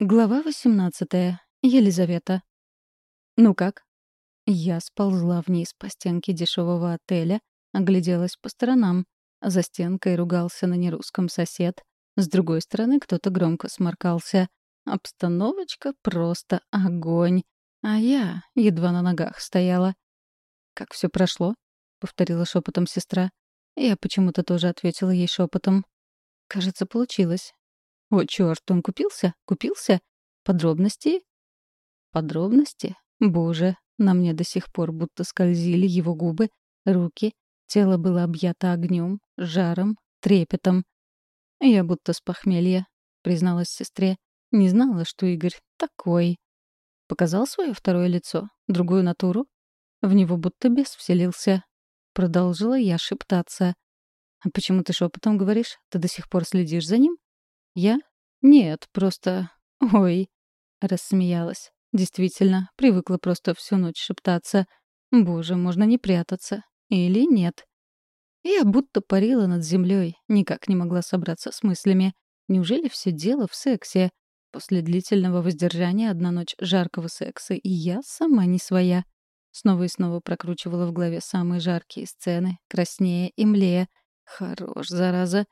Глава 18. Елизавета. «Ну как?» Я сползла вниз по стенке дешевого отеля, огляделась по сторонам. За стенкой ругался на нерусском сосед. С другой стороны кто-то громко сморкался. Обстановочка просто огонь. А я едва на ногах стояла. «Как все прошло?» — повторила шепотом сестра. Я почему-то тоже ответила ей шепотом. «Кажется, получилось. О, черт, он купился? Купился? Подробности? Подробности? Боже, на мне до сих пор будто скользили его губы, руки. Тело было объято огнем, жаром, трепетом. Я будто с похмелья, призналась сестре. Не знала, что Игорь такой. Показал свое второе лицо, другую натуру. В него будто бес вселился. Продолжила я шептаться. «А почему ты шепотом говоришь? Ты до сих пор следишь за ним?» «Я? Нет, просто... Ой!» — рассмеялась. Действительно, привыкла просто всю ночь шептаться. «Боже, можно не прятаться. Или нет?» Я будто парила над землей, никак не могла собраться с мыслями. Неужели все дело в сексе? После длительного воздержания одна ночь жаркого секса, и я сама не своя. Снова и снова прокручивала в голове самые жаркие сцены, краснее и млея. Хорош, зараза.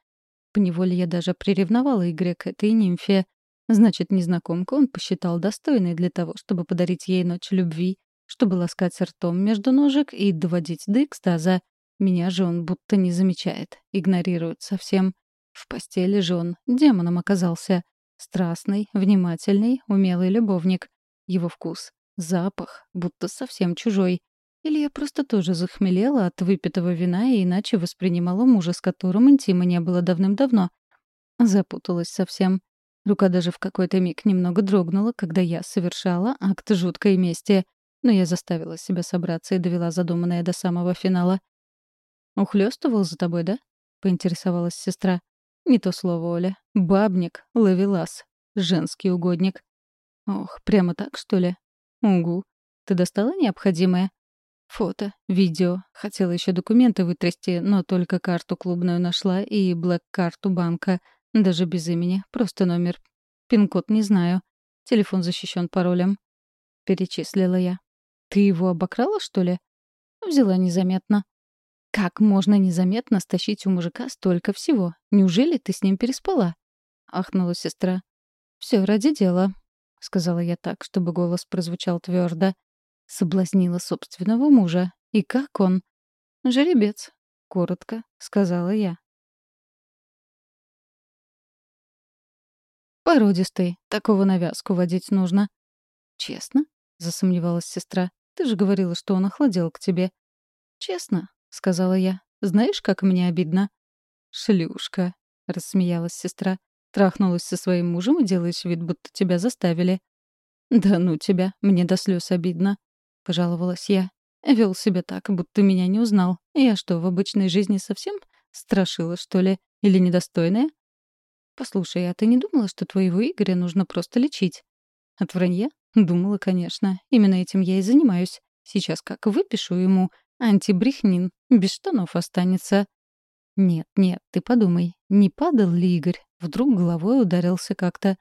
Поневоле я даже приревновала Игоря к этой нимфе. Значит, незнакомку он посчитал достойной для того, чтобы подарить ей ночь любви, чтобы ласкать ртом между ножек и доводить до экстаза. Меня же он будто не замечает, игнорирует совсем. В постели же он демоном оказался. Страстный, внимательный, умелый любовник. Его вкус, запах, будто совсем чужой. Или я просто тоже захмелела от выпитого вина и иначе воспринимала мужа, с которым интима не было давным-давно. Запуталась совсем. Рука даже в какой-то миг немного дрогнула, когда я совершала акт жуткой мести. Но я заставила себя собраться и довела задуманное до самого финала. «Ухлёстывал за тобой, да?» — поинтересовалась сестра. «Не то слово, Оля. Бабник, ловелас, женский угодник». «Ох, прямо так, что ли?» «Угу. Ты достала необходимое?» Фото, видео. Хотела еще документы вытрясти, но только карту клубную нашла и блэк-карту банка. Даже без имени, просто номер. Пин-код не знаю. Телефон защищен паролем. Перечислила я. Ты его обокрала, что ли? Взяла незаметно. Как можно незаметно стащить у мужика столько всего? Неужели ты с ним переспала? Ахнула сестра. Все ради дела, сказала я так, чтобы голос прозвучал твердо. Соблазнила собственного мужа. И как он? «Жеребец», — коротко сказала я. «Породистый. Такого навязку водить нужно». «Честно?» — засомневалась сестра. «Ты же говорила, что он охладел к тебе». «Честно», — сказала я. «Знаешь, как мне обидно?» «Шлюшка», — рассмеялась сестра. «Трахнулась со своим мужем и делаешь вид, будто тебя заставили». «Да ну тебя, мне до слез обидно», — пожаловалась я. Вел себя так, будто меня не узнал. Я что, в обычной жизни совсем страшила, что ли? Или недостойная? «Послушай, а ты не думала, что твоего Игоря нужно просто лечить?» «От вранья?» «Думала, конечно. Именно этим я и занимаюсь. Сейчас как выпишу ему антибрехнин, без штанов останется». «Нет, нет, ты подумай, не падал ли Игорь? Вдруг головой ударился как-то?»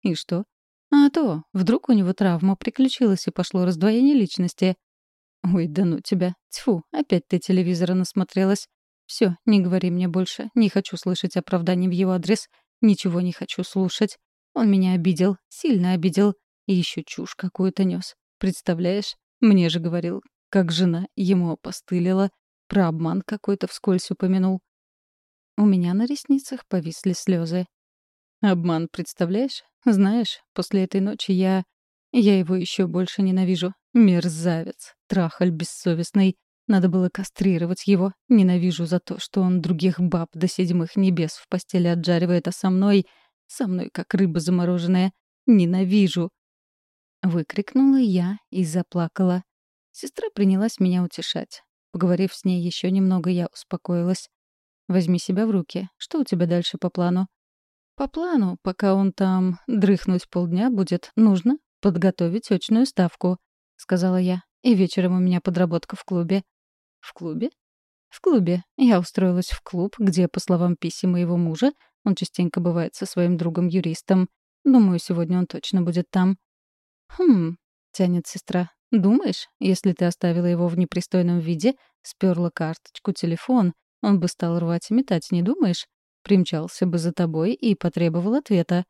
«И что? А то, вдруг у него травма приключилась и пошло раздвоение личности. Ой, да ну тебя. Тьфу, опять ты телевизора насмотрелась. Все, не говори мне больше. Не хочу слышать оправданий в его адрес. Ничего не хочу слушать. Он меня обидел, сильно обидел. И еще чушь какую-то нес. Представляешь? Мне же говорил, как жена ему опостылила. Про обман какой-то вскользь упомянул. У меня на ресницах повисли слезы. Обман, представляешь? Знаешь, после этой ночи я... Я его еще больше ненавижу. Мерзавец, трахаль бессовестный. Надо было кастрировать его. Ненавижу за то, что он других баб до седьмых небес в постели отжаривает, а со мной... Со мной, как рыба замороженная. Ненавижу. Выкрикнула я и заплакала. Сестра принялась меня утешать. Поговорив с ней еще немного, я успокоилась. «Возьми себя в руки. Что у тебя дальше по плану?» По плану, пока он там дрыхнуть полдня будет, нужно подготовить очную ставку, сказала я. И вечером у меня подработка в клубе. В клубе? В клубе. Я устроилась в клуб, где, по словам писи моего мужа, он частенько бывает со своим другом-юристом. Думаю, сегодня он точно будет там». «Хм», — тянет сестра. «Думаешь, если ты оставила его в непристойном виде, сперла карточку, телефон, он бы стал рвать и метать, не думаешь? Примчался бы за тобой и потребовал ответа.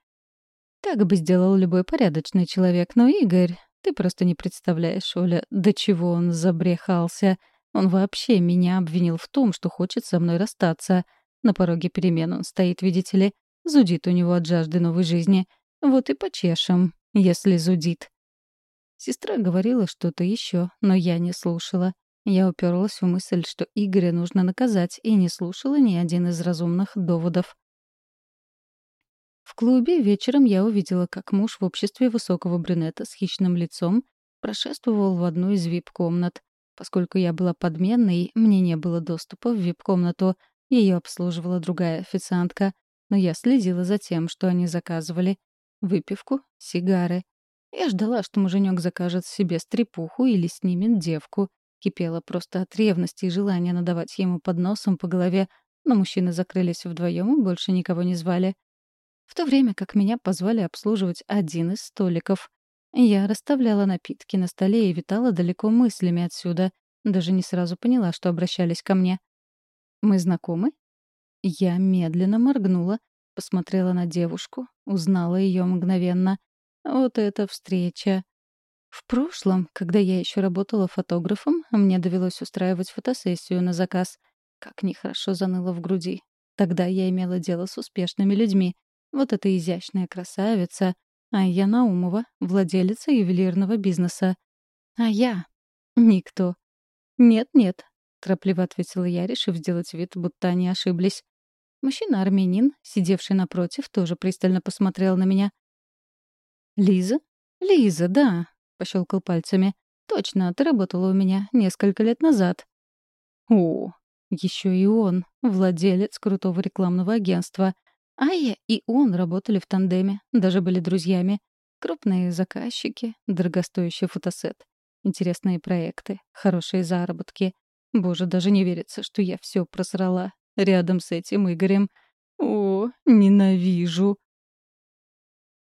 Так бы сделал любой порядочный человек, но Игорь, ты просто не представляешь, Оля, до чего он забрехался. Он вообще меня обвинил в том, что хочет со мной расстаться. На пороге перемен он стоит, видите ли. Зудит у него от жажды новой жизни. Вот и почешем, если зудит. Сестра говорила что-то еще, но я не слушала. Я уперлась в мысль, что Игоря нужно наказать, и не слушала ни один из разумных доводов. В клубе вечером я увидела, как муж в обществе высокого брюнета с хищным лицом прошествовал в одну из вип-комнат. Поскольку я была подменной, мне не было доступа в вип-комнату, ее обслуживала другая официантка, но я следила за тем, что они заказывали. Выпивку, сигары. Я ждала, что муженек закажет себе стрепуху или снимет девку. Кипела просто от ревности и желания надавать ему под носом по голове, но мужчины закрылись вдвоем и больше никого не звали. В то время как меня позвали обслуживать один из столиков. Я расставляла напитки на столе и витала далеко мыслями отсюда. Даже не сразу поняла, что обращались ко мне. «Мы знакомы?» Я медленно моргнула, посмотрела на девушку, узнала ее мгновенно. Вот эта встреча. В прошлом, когда я еще работала фотографом, мне довелось устраивать фотосессию на заказ. Как нехорошо заныло в груди. Тогда я имела дело с успешными людьми. Вот эта изящная красавица, а я Наумова, владелица ювелирного бизнеса. А я — никто. «Нет-нет», — торопливо ответила я, решив сделать вид, будто они ошиблись. Мужчина-армянин, сидевший напротив, тоже пристально посмотрел на меня. «Лиза? Лиза, да», пощелкал пальцами. «Точно, ты работала у меня несколько лет назад». «О, еще и он, владелец крутого рекламного агентства. А я и он работали в тандеме, даже были друзьями. Крупные заказчики, дорогостоящий фотосет. Интересные проекты, хорошие заработки. Боже, даже не верится, что я все просрала рядом с этим Игорем. О, ненавижу.